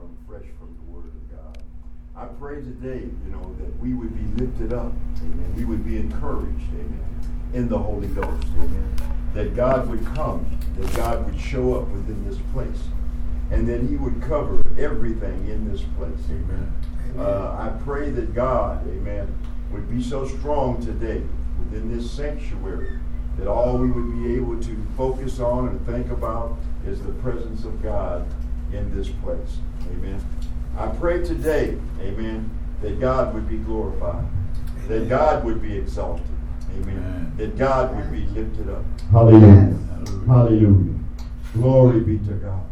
from fresh from the Word of God. I pray today, you know, that we would be lifted up, amen. We would be encouraged, amen, in the Holy Ghost, amen. That God would come, that God would show up within this place, and that He would cover everything in this place, amen. amen. Uh, I pray that God, amen, would be so strong today within this sanctuary that all we would be able to focus on and think about is the presence of God in this place. Amen. I pray today, amen, that God would be glorified, amen. that God would be exalted, amen, amen. that God would be lifted up. Hallelujah. Hallelujah. Glory be to God.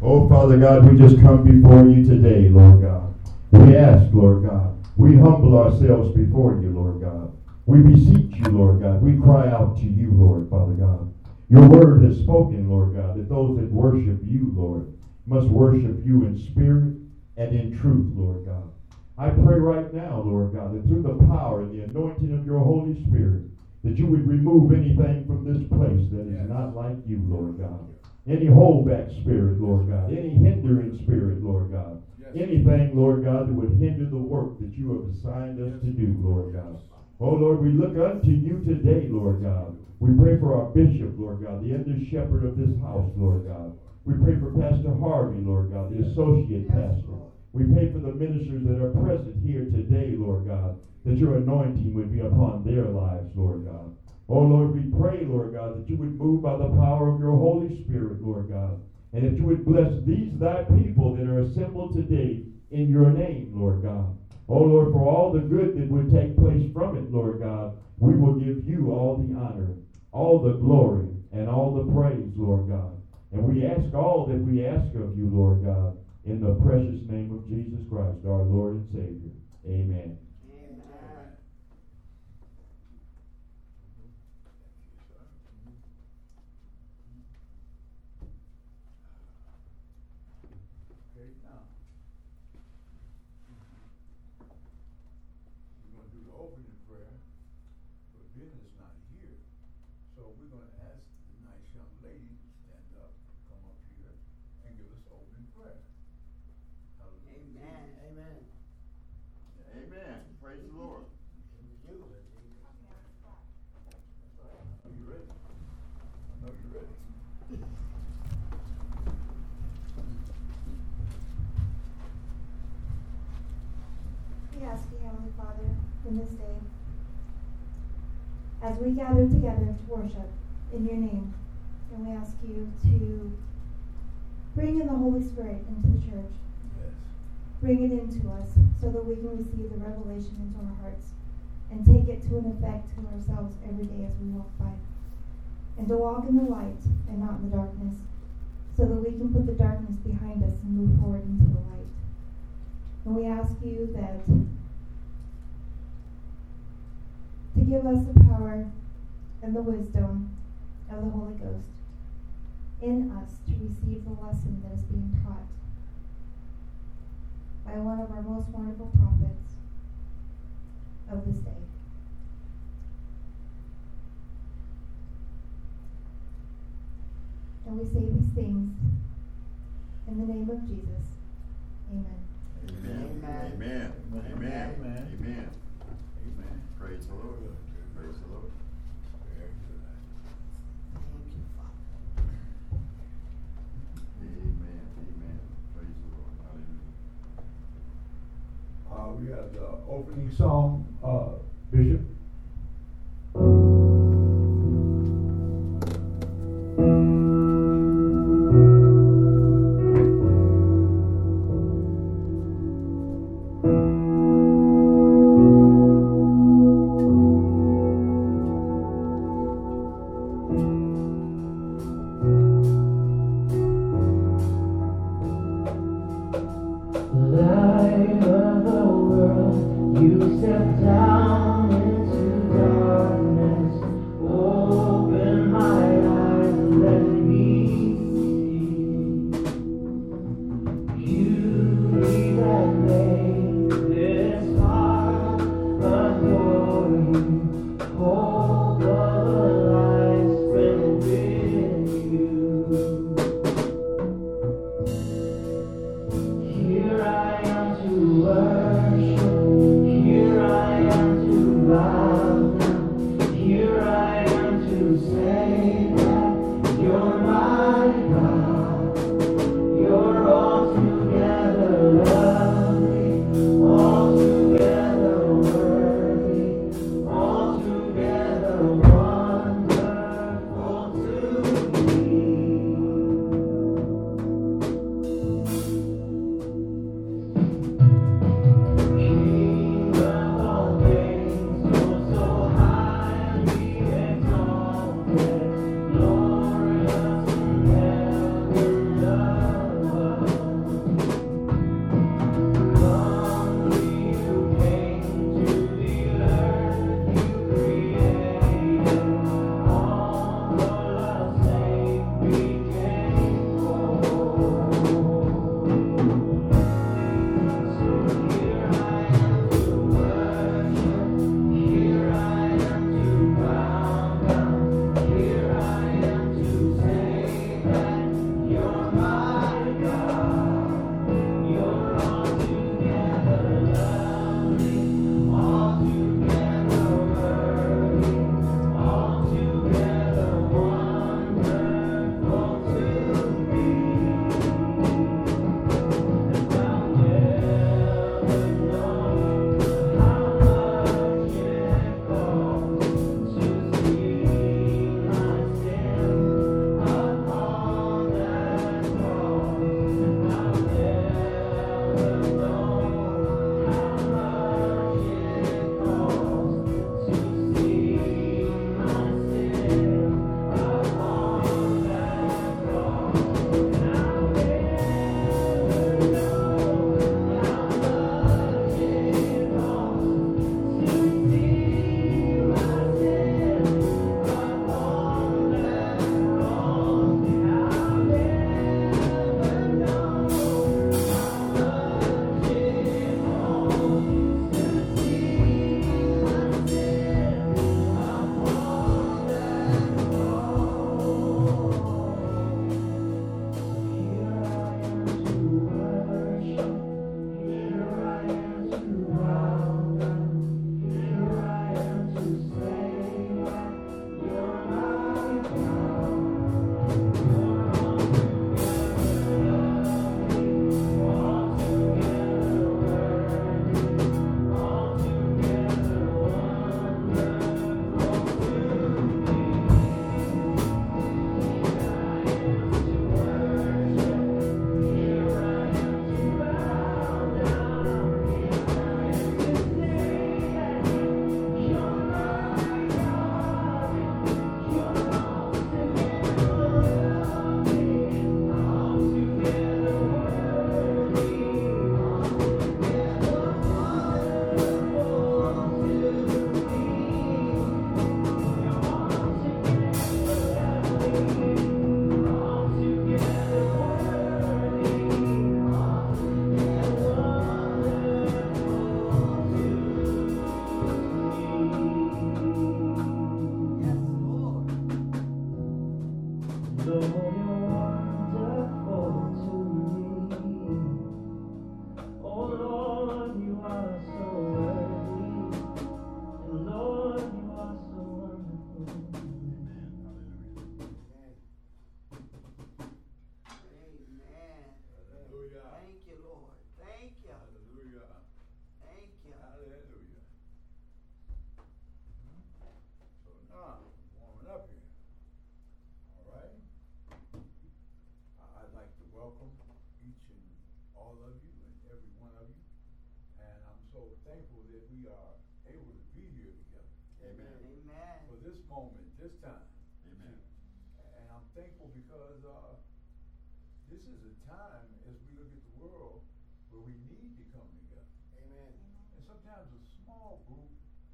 Oh, Father God, we just come before you today, Lord God. We ask, Lord God, we humble ourselves before you, Lord God. We beseech you, Lord God. We cry out to you, Lord, Father God. Your word has spoken, Lord God, that those that worship you, Lord, must worship you in spirit and in truth, Lord God. I pray right now, Lord God, that through the power and the anointing of your Holy Spirit, that you would remove anything from this place that is not like you, Lord God. Any holdback spirit, Lord God. Any hindering spirit, Lord God. Anything, Lord God, that would hinder the work that you have assigned us to do, Lord God. Oh, Lord, we look unto you today, Lord God. We pray for our bishop, Lord God, the under shepherd of this house, Lord God. We pray for Pastor Harvey, Lord God, the associate pastor. We pray for the ministers that are present here today, Lord God, that your anointing would be upon their lives, Lord God. Oh, Lord, we pray, Lord God, that you would move by the power of your Holy Spirit, Lord God, and that you would bless these thy people that are assembled today in your name, Lord God. Oh, Lord, for all the good that would take place from it, Lord God, we will give you all the honor, all the glory, and all the praise, Lord God. And we ask all that we ask of you, Lord God, in the precious name of Jesus Christ, our Lord and Savior. Amen. In this day as we gather together to worship in your name. And we ask you to bring in the Holy Spirit into the church. Yes. Bring it into us so that we can receive the revelation into our hearts and take it to an effect to ourselves every day as we walk by. And to walk in the light and not in the darkness so that we can put the darkness behind us and move forward into the light. And we ask you that to give us the power and the wisdom of the Holy Ghost in us to receive the lesson that is being taught by one of our most wonderful prophets of this day. And we say these things in the name of Jesus. Amen. Amen. Amen. Amen. Amen. Amen. Amen. Praise the Lord. Praise the Lord. Very good. Thank you, Father. Amen. Amen. Praise the opening song, uh, Bishop. you.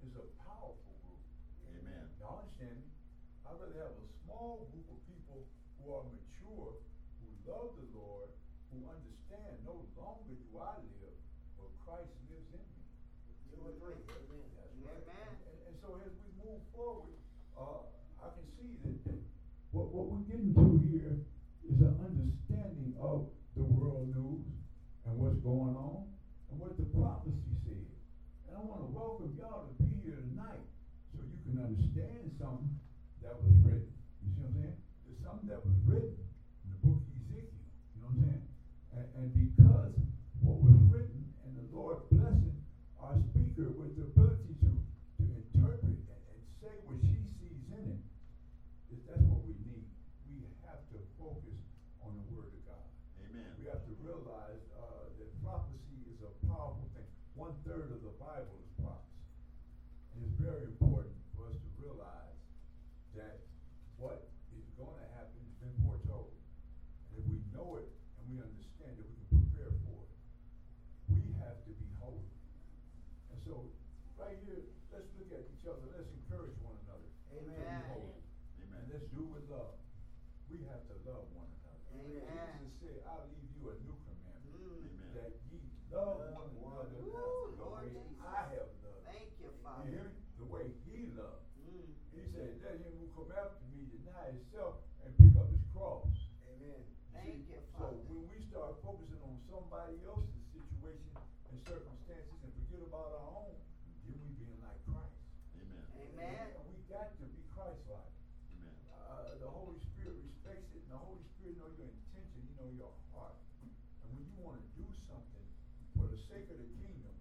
Is a powerful group. Amen. Y'all understand me? I'd rather have a small group of people who are mature, who love the Lord, who understand no longer do I live, but Christ lives in me. Two or three. Amen. That's right. Amen. And, and so as we move forward, uh, I can see that, that what, what we're getting to here is an understanding of the world news and what's going on and what the prophecy said. And I want to welcome y'all to be here tonight so you can understand something that was written. You see what I'm saying? There's something that was written in the book of Ezekiel. You know what I'm saying? And, and because what was written and the Lord blessing our speaker with the ability to, to interpret and, and say what she sees in it, is that's what we need. We have to focus on the Word of God. Amen. We have to realize uh, One third of the Bible is prophecy. It's very important for us to realize that what is going to happen has been foretold. And if we know it and we understand it, we can prepare for it. We have to be holy. And so, right here, let's look at each other. Let's encourage one another. to be Amen. holy. Amen. And let's do it with love. We have to love one another. Amen. Jesus said, I'll leave you a new commandment. Mm. Amen. That ye love Love one one another another. the Lord way Jesus. I have loved. Thank you, You Father. hear me? The way he loved. Mm. He said, let him who come after me deny himself and pick up his cross. Amen. You Thank see? you, So Father. when we start focusing on somebody else's situation and circumstances and forget about our own, then we being like Christ. Amen. Amen. And we got to be Christ-like. Amen. Uh, the Holy Spirit respects it, and the Holy Spirit know your intention, He know your heart. And when you want to do something for the sake of the kingdom,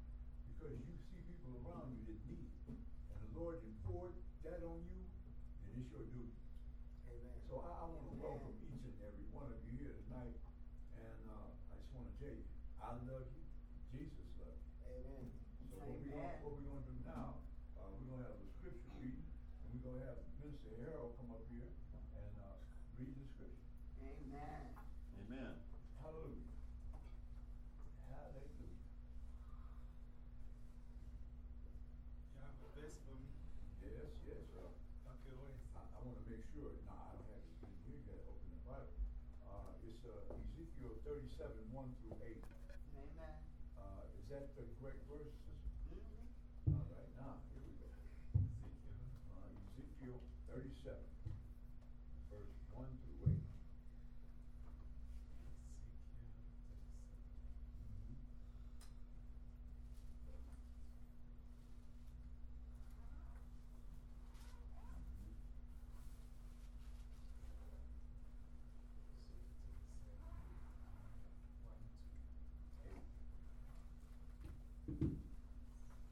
because you see people around you that need it, and the Lord poured that on you, then it's your duty. Amen. So I, I want to Amen. welcome each and every one of you here tonight, and uh, I just want to tell you, I love you, Jesus loves you. Amen. So what we gonna, Amen. what we gonna do now, uh, we're gonna have a scripture reading, and we're gonna have Minister Harold come up here and, uh, read the scripture. Amen. Amen. Hallelujah. Hallelujah. You have a verse for me? Yes, yes, sir. Okay, what is I, I wanna make sure, no, I don't have it in here yet, open the Bible. Uh, it's, uh, Ezekiel thirty-seven, one through eight. Amen. Uh, is that the correct verse, sister? Mhm. All right, now, here we go. Ezekiel? Uh, Ezekiel thirty-seven, verse one through eight.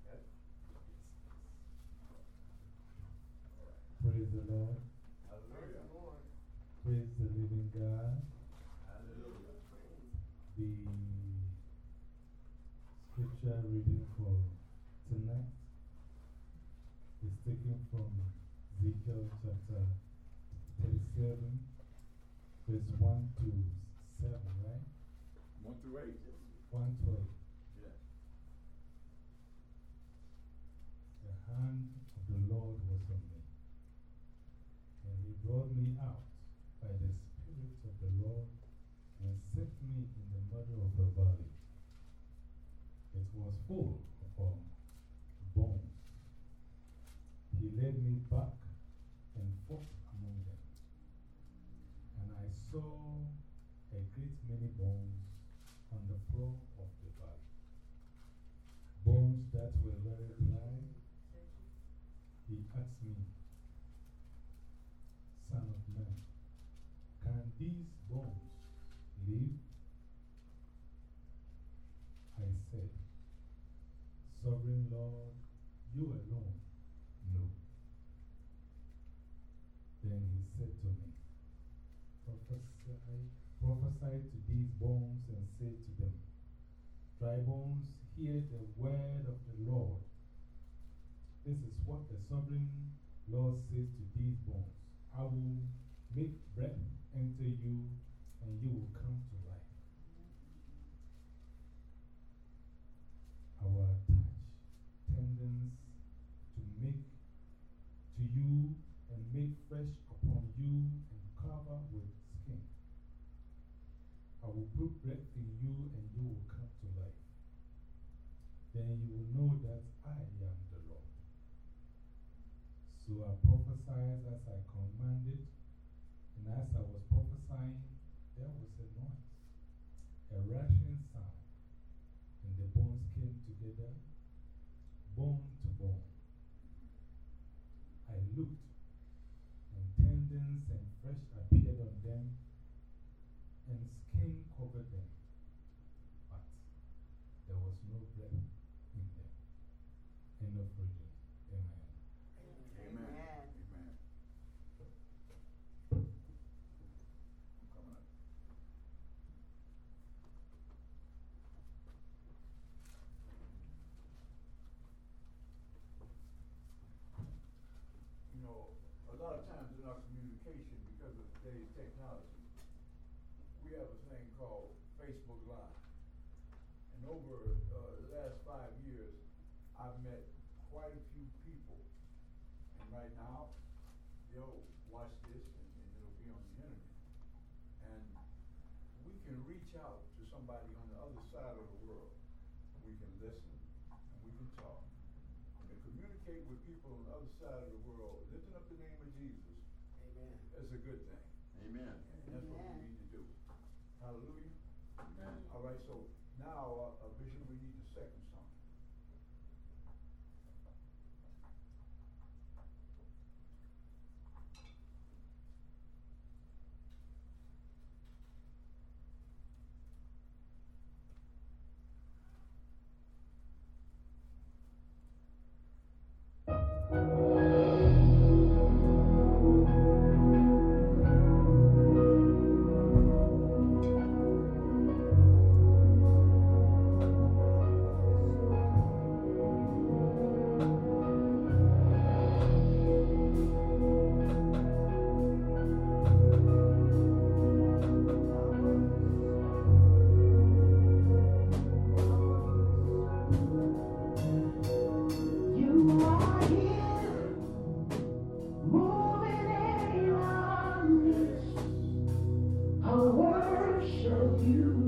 Yes? Praise the Lord. Praise Hallelujah. the Praise the living God. Hallelujah. The scripture reading for tonight is taken from Ezekiel chapter 37, verse 1 to 7, right? One through eight. 112. Yes. The hand the Lord was on me, and he brought me out by the Spirit of the Lord and set me in the middle of a valley. It was full of um, bones. He led me back and forth among them, and I saw a great many bones on the floor of the valley bones that were very dry. He asked me, Son of man, can these bones live? I said, Lord, you alone know. Then he said to me, Prophesy, prophesy to these bones and say to them, Dry bones, hear the word of the Lord. This is what the sovereign Lord says to these bones I will make breath enter you, and you will come to life. I will attach to make to you and make fresh upon you and cover with skin. I will put breath in you and you will come to life. Then you will know that I am the Lord. So I prophesied as I commanded, and as I was prophesying, there was a noise, a rushing sound, and the bones came together, bone to bone. I looked, and tendons and flesh appeared on them, and skin covered them, but there was no breath in them. End of reading. Amen. Amen. Amen. Amen. I'm coming up. You know, a lot of times in our communication, because of today's technology, we have a thing called Facebook Live. And over uh, the last five years, I've met quite a few people. And right now, they'll watch this and, and it'll be on the internet. And we can reach out to somebody on the other side of the world. We can listen and we can talk. And to communicate with people on the other side of the world, lifting up the name of Jesus, Amen. is a good thing. Amen. And that's what we need to do. Hallelujah. Amen. All right, so now, uh, uh, Bishop, we need the second worship you.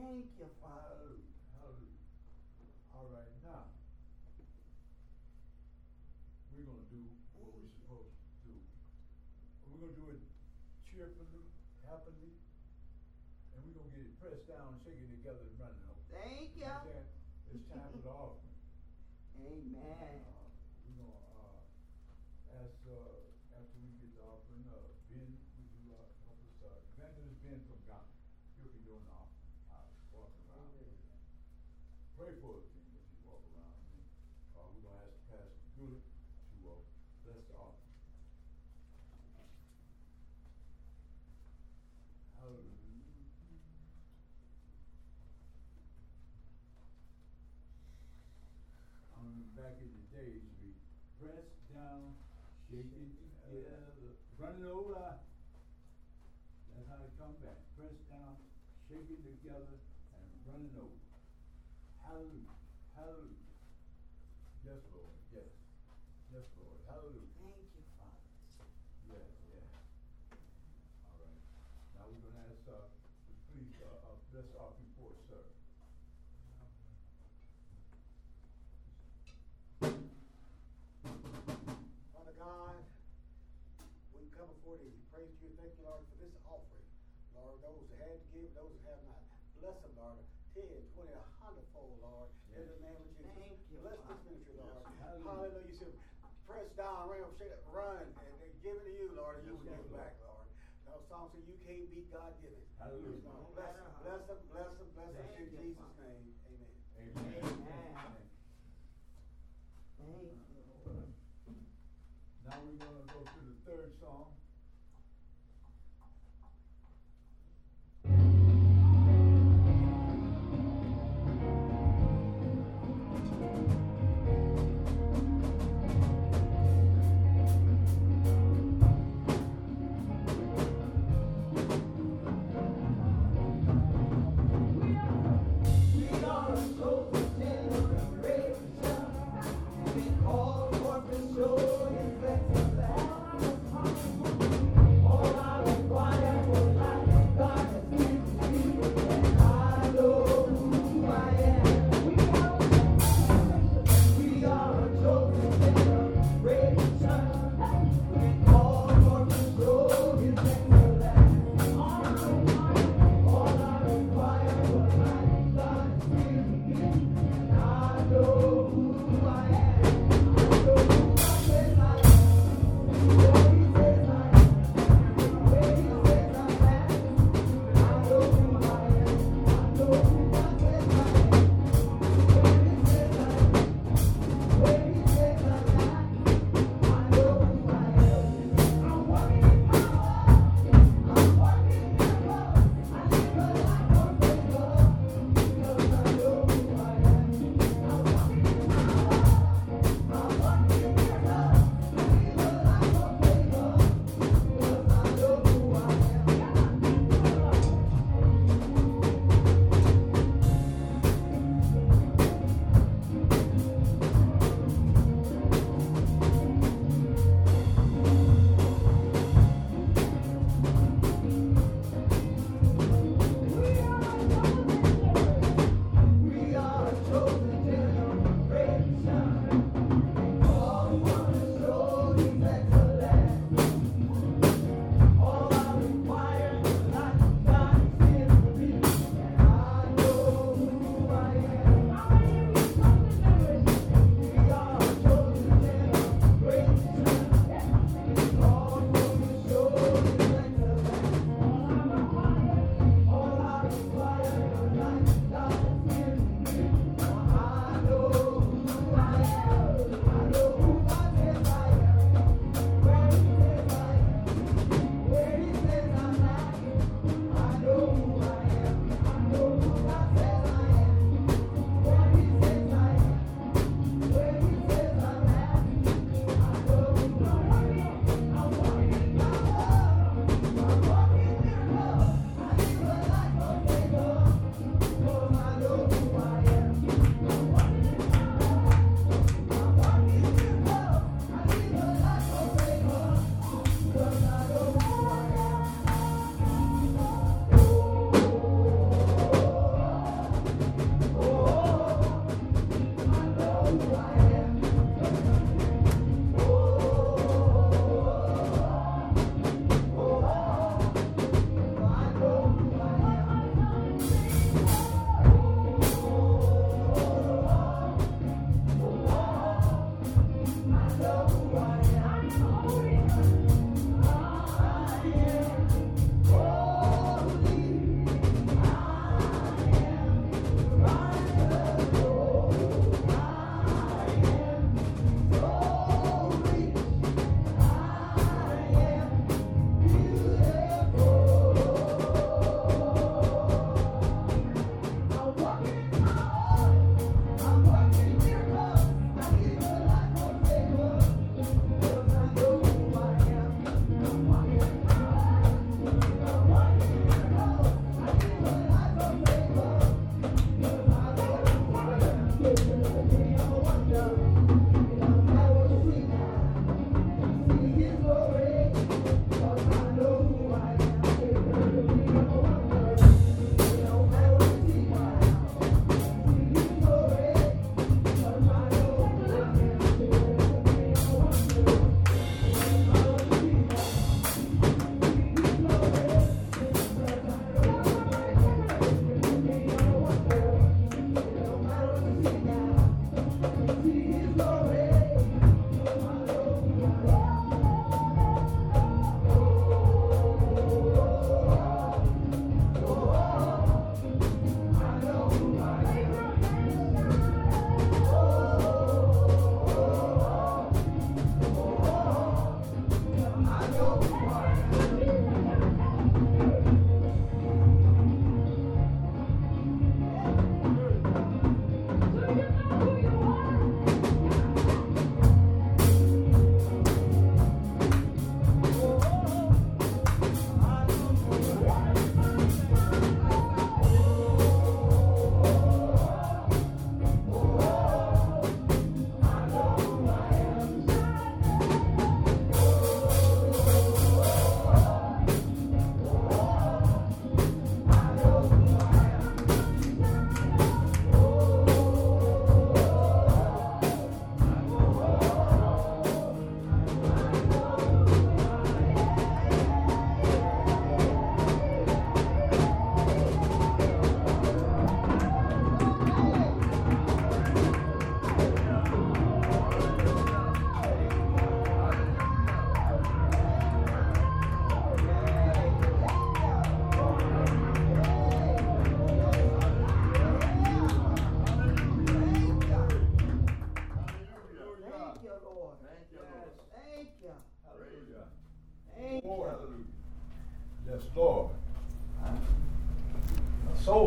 Thank you, Father. Hallelujah. Hallelujah. All right, now, we're going to do what we're supposed to do. We're going to do it cheerfully, happily, and we're going to get it pressed down, shaking together, and running over. Thank you. Understand? It's time for the offering. Amen. Uh, We're going to uh, ask, uh, after we get the offering, uh, Ben, would you uh, help us? uh, Evangelist Ben from Ghana. He'll be doing the offering, uh, walking around. Pray for the king as he walk around. And, uh, we're going to ask Pastor Goodrich to uh, bless the offering. Hallelujah. I remember back in the days, we pressed down, shaking together, running over. That's how it come back. Pressed down, shaking together, and running over. Hallelujah. Hallelujah. Yes, Lord. Yes. Yes, Lord. Hallelujah. Thank you, Father. Yes, yes. All right. Now we're gonna ask, uh, please, uh, uh, bless our report, sir. Father God, we come before thee, praise you, and thank you, Lord, for this offering. Lord, those that had to give, those that have not, bless them, Lord, ten, twenty, a hundredfold, Lord, in the name of Jesus. Thank you, Bless this ministry, Lord. Yes, hallelujah. Hallelujah. You said, press down, ram, shake it, run, and they give it to you, Lord, and you Yes, will give it back, Lord. Now, Psalm said you can't beat God given. Hallelujah. Bless them, bless them, bless them, bless them, Thank in you, Jesus' Father. name, amen. Amen. Amen. Thank you, Lord. Now we're gonna go to the third song.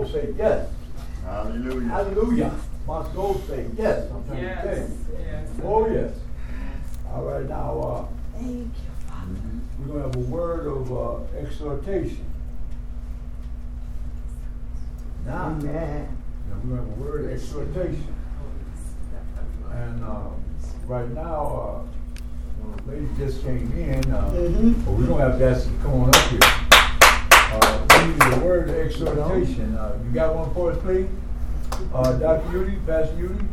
Soul say yes. Hallelujah. Hallelujah. My soul say yes. I'm trying to tell Yes, you. yes. Oh, yes. All right, now, uh, Thank you, Father. we're going to have a word of uh, exhortation. Now, Amen. now we're going to have a word of exhortation. And uh, right now, uh, lady just came in. Uh, Mhm. but we don't have to ask her to come on up here. Word of exhortation. Uh, you got one for us, please? Uh, Dr. Judy, Pastor Judy?